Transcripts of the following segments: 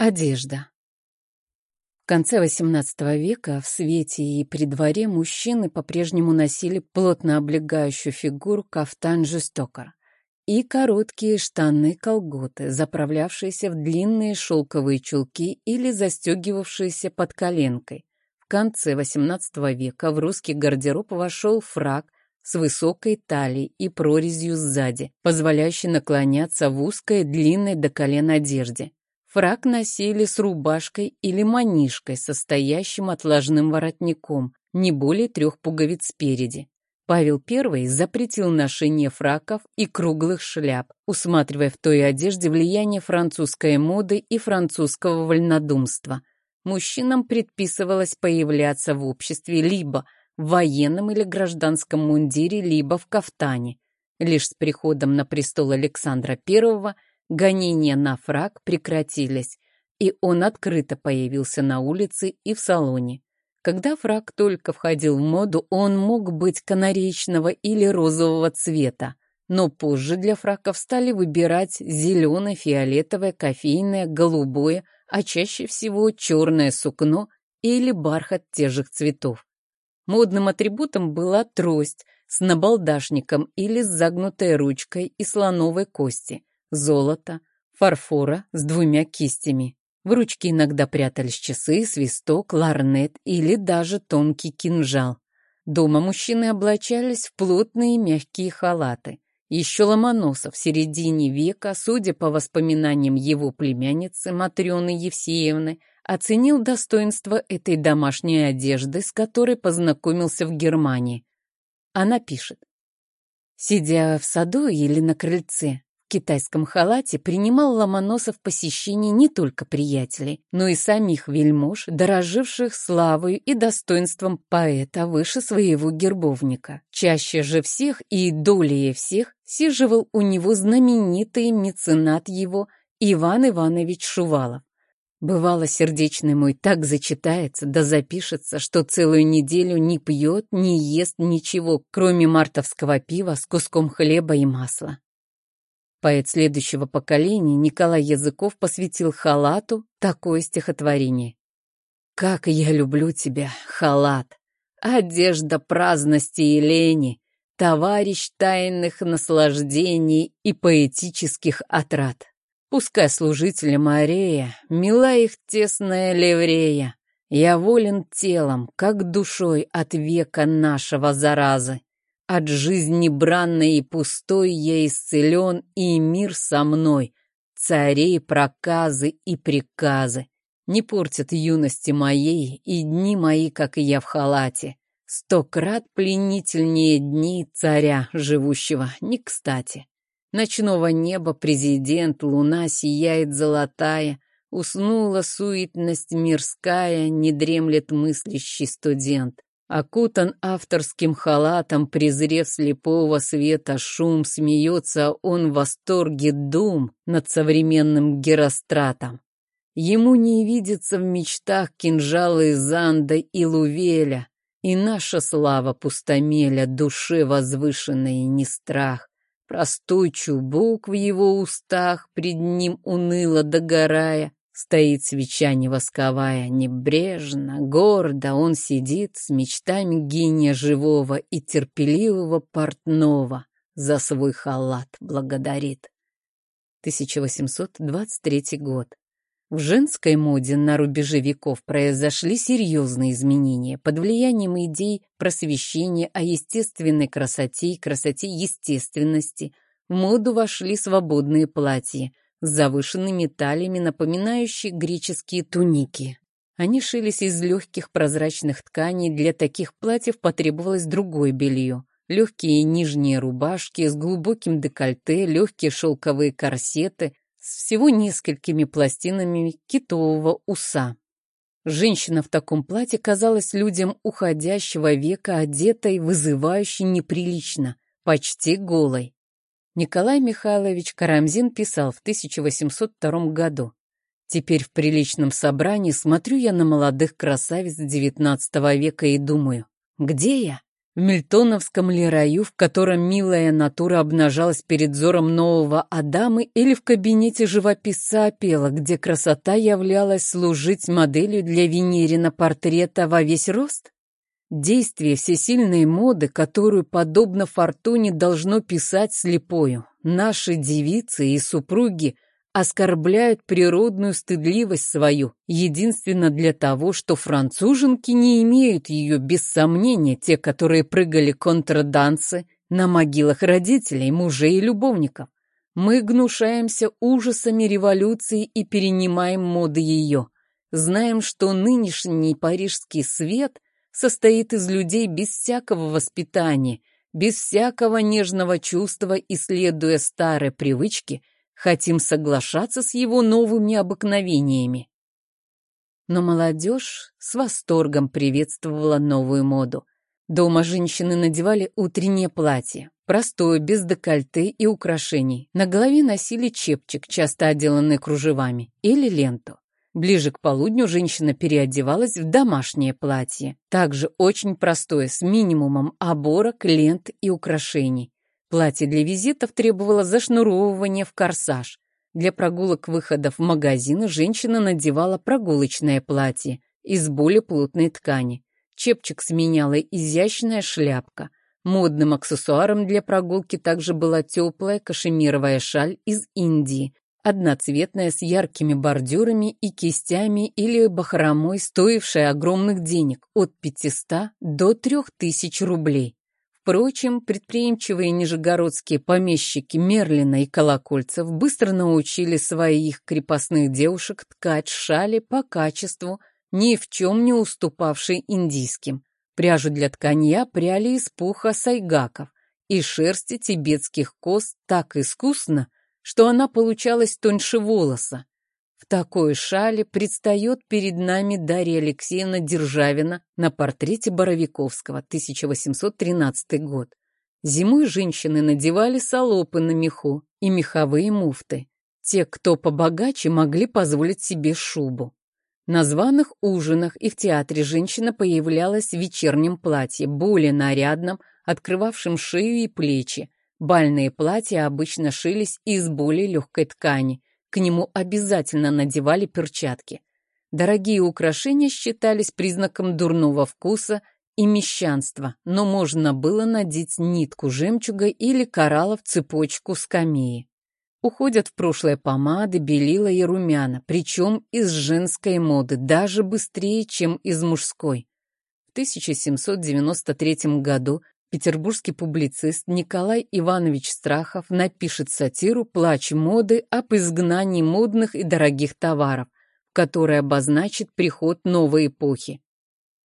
Одежда. В конце XVIII века в свете и при дворе мужчины по-прежнему носили плотно облегающую фигуру кафтан жестокар и короткие штаны-колготы, заправлявшиеся в длинные шелковые чулки или застегивавшиеся под коленкой. В конце XVIII века в русский гардероб вошел фраг с высокой талией и прорезью сзади, позволяющей наклоняться в узкой длинной до колен одежде. Фрак носили с рубашкой или манишкой, состоящим отложным воротником, не более трех пуговиц спереди. Павел I запретил ношение фраков и круглых шляп, усматривая в той одежде влияние французской моды и французского вольнодумства. Мужчинам предписывалось появляться в обществе либо в военном или гражданском мундире, либо в кафтане. Лишь с приходом на престол Александра I – Гонения на фраг прекратились, и он открыто появился на улице и в салоне. Когда фраг только входил в моду, он мог быть канареечного или розового цвета, но позже для фраков стали выбирать зеленое, фиолетовое, кофейное, голубое, а чаще всего черное сукно или бархат тех же цветов. Модным атрибутом была трость с набалдашником или с загнутой ручкой и слоновой кости золота, фарфора с двумя кистями. В ручке иногда прятались часы, свисток, ларнет или даже тонкий кинжал. Дома мужчины облачались в плотные мягкие халаты. Еще Ломоносов в середине века, судя по воспоминаниям его племянницы Матрёны Евсеевны, оценил достоинство этой домашней одежды, с которой познакомился в Германии. Она пишет. Сидя в саду или на крыльце, китайском халате принимал Ломоносов посещение не только приятелей, но и самих вельмож, дороживших славой и достоинством поэта выше своего гербовника. Чаще же всех и долее всех сиживал у него знаменитый меценат его Иван Иванович Шувалов. Бывало, сердечный мой так зачитается, да запишется, что целую неделю не пьет, не ест ничего, кроме мартовского пива с куском хлеба и масла. Поэт следующего поколения Николай Языков посвятил халату такое стихотворение. «Как я люблю тебя, халат! Одежда праздности и лени, товарищ тайных наслаждений и поэтических отрад. Пускай служителям Марея, мила их тесная ливрея, я волен телом, как душой от века нашего заразы. От жизни бранной и пустой я исцелен, и мир со мной. Царей проказы и приказы не портят юности моей и дни мои, как и я в халате. Сто крат пленительнее дней царя, живущего не кстати. Ночного неба президент, луна сияет золотая, Уснула суетность мирская, не дремлет мыслящий студент. Окутан авторским халатом, презрев слепого света шум, смеется он в восторге дум над современным Геростратом. Ему не видится в мечтах кинжалы Занда и Лувеля, и наша слава пустомеля, душе возвышенной не страх. Простой чубук в его устах, пред ним уныло догорая, Стоит свеча не восковая, небрежно, гордо он сидит с мечтами гения живого и терпеливого портного за свой халат благодарит. 1823 год. В женской моде на рубеже веков произошли серьезные изменения под влиянием идей просвещения о естественной красоте и красоте естественности. В моду вошли свободные платья – с завышенными талиями, напоминающие греческие туники. Они шились из легких прозрачных тканей, для таких платьев потребовалось другое белье. Легкие нижние рубашки с глубоким декольте, легкие шелковые корсеты с всего несколькими пластинами китового уса. Женщина в таком платье казалась людям уходящего века одетой, вызывающей неприлично, почти голой. Николай Михайлович Карамзин писал в 1802 году. Теперь в приличном собрании смотрю я на молодых красавиц XIX века и думаю, где я? В мильтоновском ли раю, в котором милая натура обнажалась перед взором нового Адамы, или в кабинете живописца Апела, где красота являлась служить моделью для Венерина портрета во весь рост? Действие всесильной моды, которую, подобно фортуне, должно писать слепою. Наши девицы и супруги – оскорбляют природную стыдливость свою, единственно для того, что француженки не имеют ее, без сомнения, те, которые прыгали контрдансы на могилах родителей, мужей и любовников. Мы гнушаемся ужасами революции и перенимаем моды ее. Знаем, что нынешний парижский свет состоит из людей без всякого воспитания, без всякого нежного чувства и, следуя старой привычке, хотим соглашаться с его новыми обыкновениями. Но молодежь с восторгом приветствовала новую моду. Дома женщины надевали утреннее платье, простое, без декольте и украшений. На голове носили чепчик, часто отделанный кружевами, или ленту. Ближе к полудню женщина переодевалась в домашнее платье, также очень простое, с минимумом оборок, лент и украшений. Платье для визитов требовало зашнуровывания в корсаж. Для прогулок-выходов в магазин женщина надевала прогулочное платье из более плотной ткани. Чепчик сменяла изящная шляпка. Модным аксессуаром для прогулки также была теплая кашемировая шаль из Индии, одноцветная с яркими бордюрами и кистями или бахромой, стоившая огромных денег от 500 до 3000 рублей. Впрочем, предприимчивые нижегородские помещики Мерлина и Колокольцев быстро научили своих крепостных девушек ткать шали по качеству, ни в чем не уступавшей индийским. Пряжу для тканья пряли из пуха сайгаков и шерсти тибетских коз так искусно, что она получалась тоньше волоса, в такой шале предстает перед нами Дарья Алексеевна Державина на портрете Боровиковского, 1813 год. Зимой женщины надевали салопы на меху и меховые муфты. Те, кто побогаче, могли позволить себе шубу. На званых ужинах и в театре женщина появлялась в вечернем платье, более нарядном, открывавшем шею и плечи. Бальные платья обычно шились из более легкой ткани, к нему обязательно надевали перчатки. Дорогие украшения считались признаком дурного вкуса и мещанства, но можно было надеть нитку жемчуга или коралла в цепочку скамеи. Уходят в прошлое помады, белила и румяна, причем из женской моды, даже быстрее, чем из мужской. В 1793 году Петербургский публицист Николай Иванович Страхов напишет сатиру «Плач моды» об изгнании модных и дорогих товаров, который обозначит приход новой эпохи.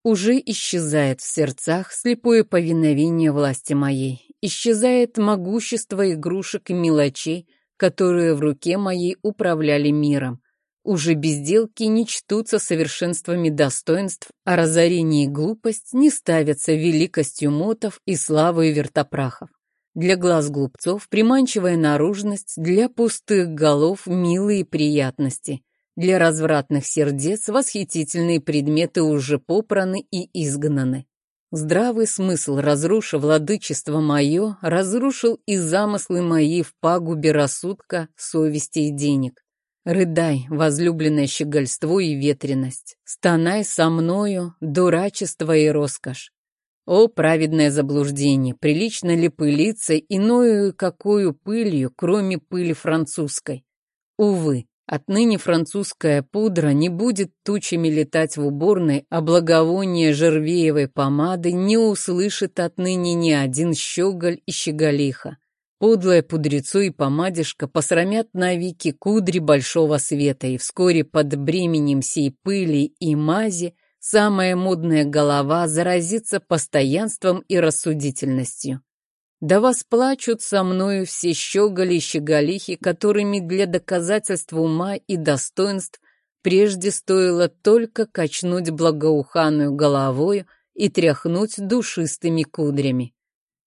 Уже исчезает в сердцах слепое повиновение власти моей, исчезает могущество игрушек и мелочей, которые в руке моей управляли миром. Уже безделки не чтутся совершенствами достоинств, а разорение и глупость не ставятся великостью мотов и славой вертопрахов. Для глаз глупцов приманчивая наружность, для пустых голов милые приятности, для развратных сердец восхитительные предметы уже попраны и изгнаны. Здравый смысл, разрушив владычество мое, разрушил и замыслы мои в пагубе рассудка, совести и денег. Рыдай, возлюбленное щегольство и ветреность, стонай со мною, дурачество и роскошь. О, праведное заблуждение, прилично ли пылиться иною какую пылью, кроме пыли французской? Увы, отныне французская пудра не будет тучами летать в уборной, а благовоние жервеевой помады не услышит отныне ни один щеголь и щеголиха. Подлое пудрецо и помадишка посрамят навеки кудри большого света, и вскоре под бременем сей пыли и мази самая модная голова заразится постоянством и рассудительностью. Да восплачут со мною все щеголи и щеголихи, которыми для доказательства ума и достоинств прежде стоило только качнуть благоуханную головою и тряхнуть душистыми кудрями.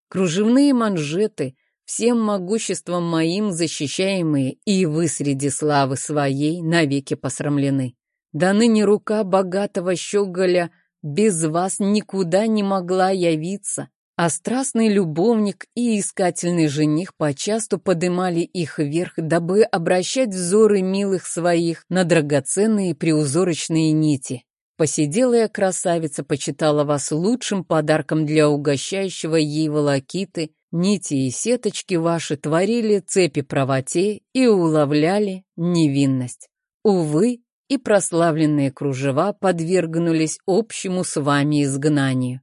Кружевные манжеты — всем могуществом моим защищаемые, и вы среди славы своей навеки посрамлены. Да ныне рука богатого щеголя без вас никуда не могла явиться, а страстный любовник и искательный жених почасту подымали их вверх, дабы обращать взоры милых своих на драгоценные приузорочные нити. Посиделая красавица почитала вас лучшим подарком для угощающего ей волокиты, нити и сеточки ваши творили цепи правоте и уловляли невинность. Увы, и прославленные кружева подвергнулись общему с вами изгнанию.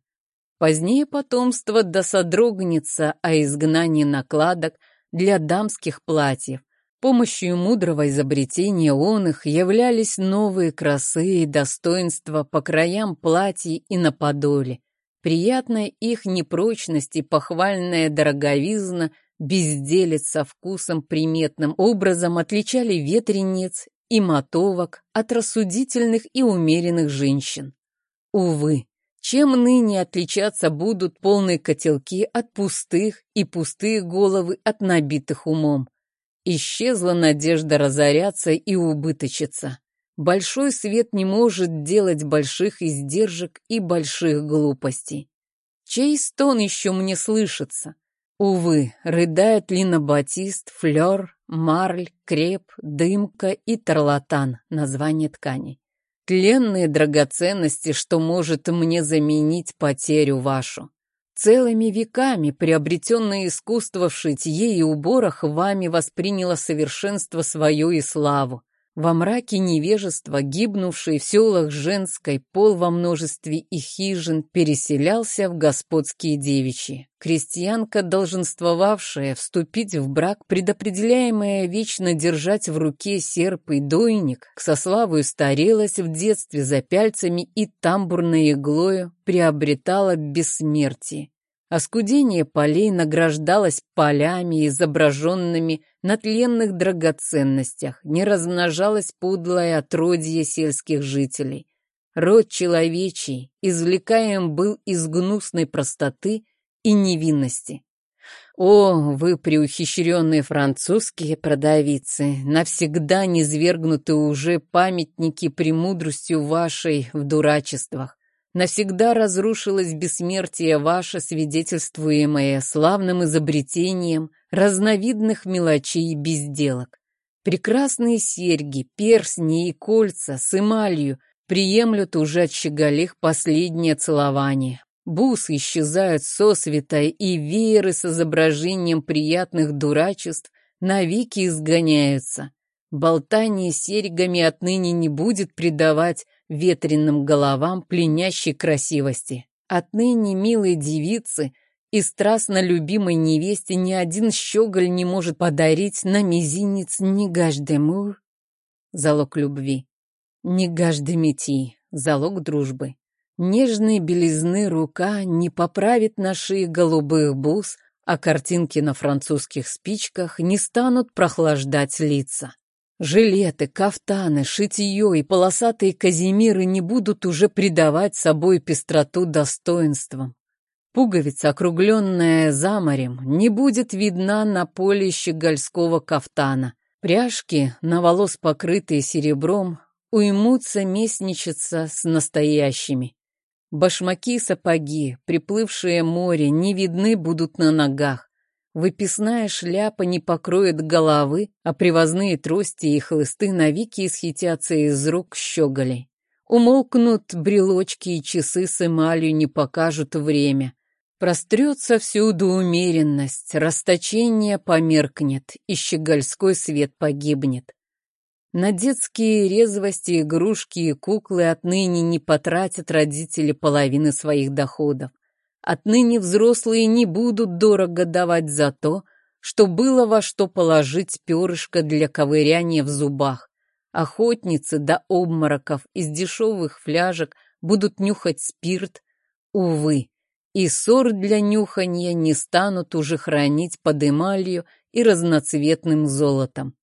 Позднее потомство досодрогнется о изгнании накладок для дамских платьев. Помощью мудрого изобретения он их являлись новые красы и достоинства по краям платьей и на подоле. Приятная их непрочность и похвальная дороговизна безделец со вкусом приметным образом отличали ветрениц и мотовок от рассудительных и умеренных женщин. Увы, чем ныне отличаться будут полные котелки от пустых и пустые головы от набитых умом? Исчезла надежда разоряться и убыточиться. Большой свет не может делать больших издержек и больших глупостей. Чей стон еще мне слышится? Увы, рыдает Лина Батист, Флёр, Марль, Креп, Дымка и Тарлатан, название тканей. Тленные драгоценности, что может мне заменить потерю вашу. Целыми веками приобретенное искусство в шитье и уборах вами восприняло совершенство свое и славу. Во мраке невежества, гибнувший в селах женской, пол во множестве и хижин переселялся в господские девичьи. Крестьянка, долженствовавшая вступить в брак, предопределяемая вечно держать в руке серп и дойник, к сославую старелась в детстве за пяльцами и тамбурной иглою приобретала бессмертие. Оскудение полей награждалось полями, изображенными на тленных драгоценностях, не размножалось подлое отродье сельских жителей. Род человечий извлекаем был из гнусной простоты и невинности. О, вы преухищренные французские продавицы, навсегда низвергнуты уже памятники премудростью вашей в дурачествах. Навсегда разрушилось бессмертие ваше, свидетельствуемое славным изобретением разновидных мелочей и безделок. Прекрасные серьги, персни и кольца с эмалью приемлют уже от щеголих последнее целование. Бусы исчезают сосвета, и вееры с изображением приятных дурачеств навеки изгоняются. Болтание серьгами отныне не будет придавать ветреным головам пленящей красивости. Отныне милой девицы и страстно любимой невесте ни один щеголь не может подарить на мизинец ни залог любви, ни гаждемити, залог дружбы. Нежной белизны рука не поправит на шее голубых бус, а картинки на французских спичках не станут прохлаждать лица. Жилеты, кафтаны, шитье и полосатые казимиры не будут уже придавать собой пестроту достоинствам. Пуговица, округленная заморем, не будет видна на поле щегольского кафтана. Пряжки, на волос покрытые серебром, уймутся местничаться с настоящими. Башмаки и сапоги, приплывшие море, не видны будут на ногах. Выписная шляпа не покроет головы, а привозные трости и хлысты навеки исхитятся из рук щеголей. Умолкнут брелочки и часы с эмалью не покажут время. Прострется всюду умеренность, расточение померкнет, и щегольской свет погибнет. На детские резвости, игрушки и куклы отныне не потратят родители половины своих доходов. Отныне взрослые не будут дорого давать за то, что было во что положить перышко для ковыряния в зубах. Охотницы до обмороков из дешевых фляжек будут нюхать спирт. Увы, и ссор для нюханья не станут уже хранить под эмалью и разноцветным золотом.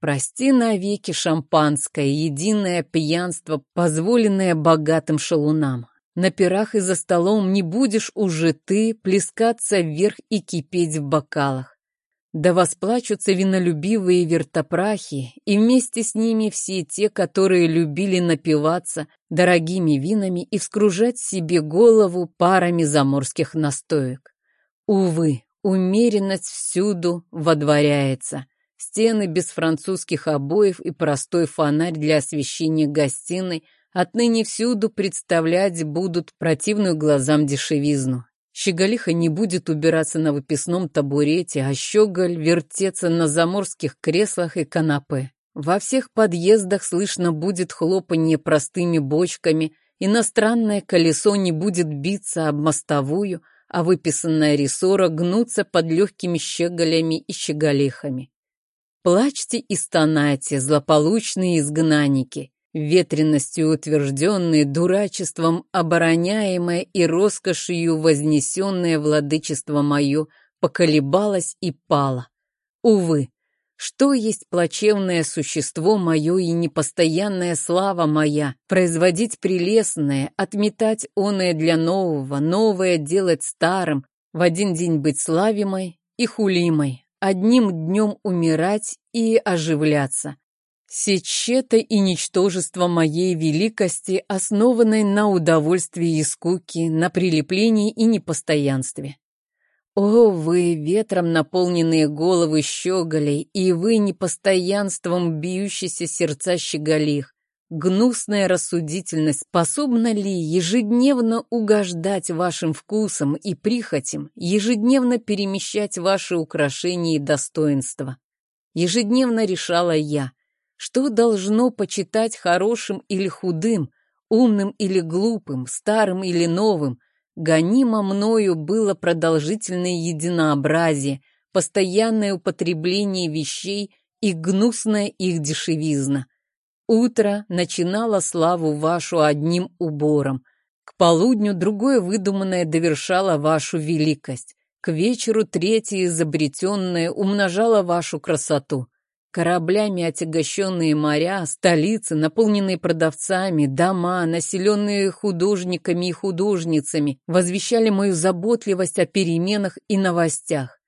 Прости навеки шампанское, единое пьянство, позволенное богатым шалунам. На пирах и за столом не будешь уже ты плескаться вверх и кипеть в бокалах. Да восплачутся винолюбивые вертопрахи, и вместе с ними все те, которые любили напиваться дорогими винами и вскружать себе голову парами заморских настоек. Увы, умеренность всюду водворяется. Стены без французских обоев и простой фонарь для освещения гостиной отныне всюду представлять будут противную глазам дешевизну. Щеголиха не будет убираться на выписном табурете, а щеголь вертеться на заморских креслах и канапе. Во всех подъездах слышно будет хлопанье простыми бочками, иностранное колесо не будет биться об мостовую, а выписанная рессора гнуться под легкими щеголями и щеголихами. Плачьте и стонайте, злополучные изгнанники, ветренностью утвержденные, дурачеством обороняемое и роскошью вознесенное владычество мое поколебалось и пало. Увы, что есть плачевное существо мое и непостоянная слава моя, производить прелестное, отметать оное для нового, новое делать старым, в один день быть славимой и хулимой, одним днем умирать и оживляться. Сечета и ничтожество моей великости, основанной на удовольствии и скуке, на прилеплении и непостоянстве. О, вы ветром наполненные головы щеголей, и вы непостоянством бьющиеся сердца щеголих. Гнусная рассудительность способна ли ежедневно угождать вашим вкусам и прихотям, ежедневно перемещать ваши украшения и достоинства? Ежедневно решала я, что должно почитать хорошим или худым, умным или глупым, старым или новым. Гонимо мною было продолжительное единообразие, постоянное употребление вещей и гнусная их дешевизна. Утро начинало славу вашу одним убором, к полудню другое выдуманное довершало вашу великость, к вечеру третье изобретенное умножало вашу красоту. Кораблями отягощенные моря, столицы, наполненные продавцами, дома, населенные художниками и художницами, возвещали мою заботливость о переменах и новостях.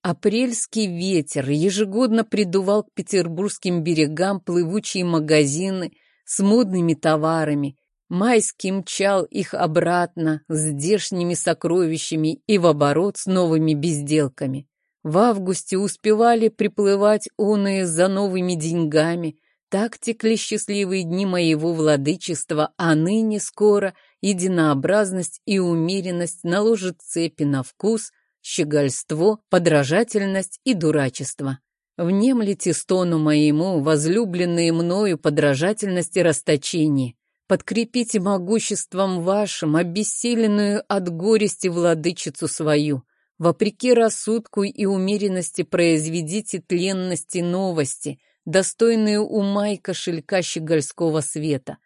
Апрельский ветер ежегодно придувал к петербургским берегам плывучие магазины с модными товарами. Майский мчал их обратно с здешними сокровищами и в оборот с новыми безделками. В августе успевали приплывать оные за новыми деньгами. Так текли счастливые дни моего владычества, а ныне скоро единообразность и умеренность наложат цепи на вкус, щегольство, подражательность и дурачество. Внемлите стону моему, возлюбленные мною подражательность и расточение. Подкрепите могуществом вашим обессиленную от горести владычицу свою — Вопреки рассудку и умеренности произведите тленности новости, достойные ума и кошелька щегольского света.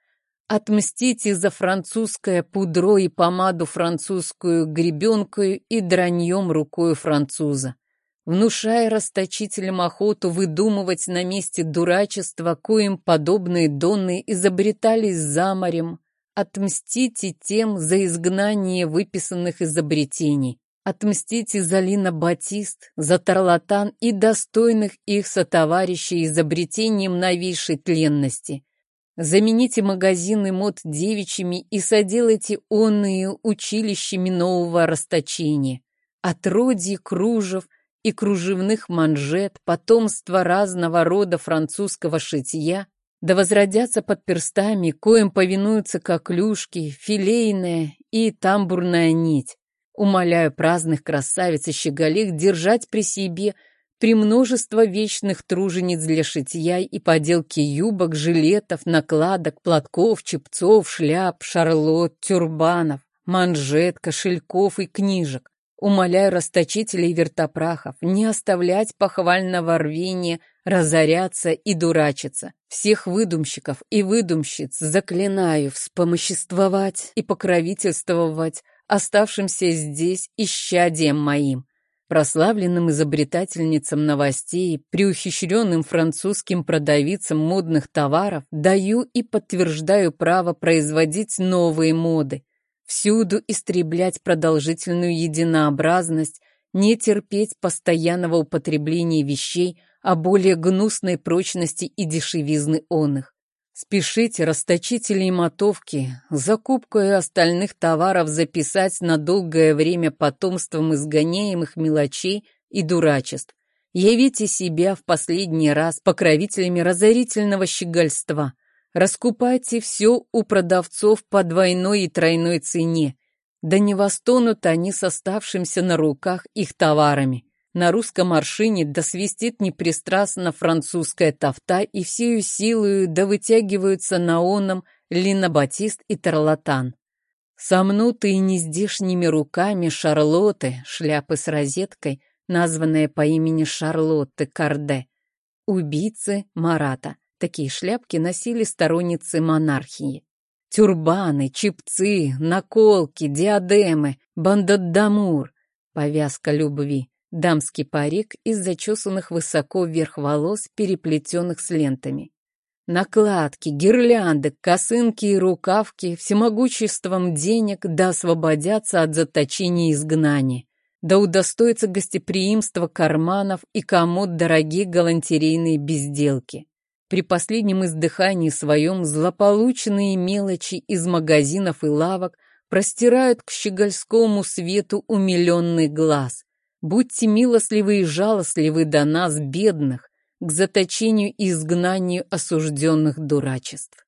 Отмстите за французское пудро и помаду французскую гребенкою и драньем рукою француза, внушая расточителям охоту выдумывать на месте дурачества, коим подобные донны изобретались за морем. Отмстите тем за изгнание выписанных изобретений. Отмстите за Лина Батист, за Тарлатан и достойных их сотоварищей изобретением новейшей тленности. Замените магазины мод девичьими и соделайте онные училищами нового расточения. Отродье кружев и кружевных манжет, потомство разного рода французского шитья, да возродятся под перстами, коим повинуются коклюшки, филейная и тамбурная нить. Умоляю праздных красавиц и щеголих держать при себе при множество вечных тружениц для шитья и поделки юбок, жилетов, накладок, платков, чепцов, шляп, шарлот, тюрбанов, манжет, кошельков и книжек. Умоляю расточителей вертопрахов не оставлять похвального рвения, разоряться и дурачиться. Всех выдумщиков и выдумщиц заклинаю вспомоществовать и покровительствовать оставшимся здесь исчадием моим, прославленным изобретательницам новостей, преухищренным французским продавицам модных товаров, даю и подтверждаю право производить новые моды, всюду истреблять продолжительную единообразность, не терпеть постоянного употребления вещей, а более гнусной прочности и дешевизны он их. Спешите, расточители и мотовки, закупку и остальных товаров записать на долгое время потомством изгоняемых мелочей и дурачеств. Явите себя в последний раз покровителями разорительного щегольства. Раскупайте все у продавцов по двойной и тройной цене. Да не восстонут они с оставшимся на руках их товарами. На русском аршине досвистит непристрастно французская тафта и всею силою да вытягиваются на оном линобатист и тарлатан. Сомнутые нездешними руками Шарлотты, шляпы с розеткой, названные по имени Шарлотты Карде, убийцы Марата. Такие шляпки носили сторонницы монархии. Тюрбаны, чипцы, наколки, диадемы, бандадамур, повязка любви, дамский парик из зачесанных высоко вверх волос, переплетенных с лентами. Накладки, гирлянды, косынки и рукавки всемогуществом денег да освободятся от заточения и изгнания, да удостоятся гостеприимства карманов и комод дорогие галантерейные безделки. При последнем издыхании своем злополученные мелочи из магазинов и лавок простирают к щегольскому свету умиленный глаз, Будьте милостливы и жалостливы до нас, бедных, к заточению и изгнанию осужденных дурачеств.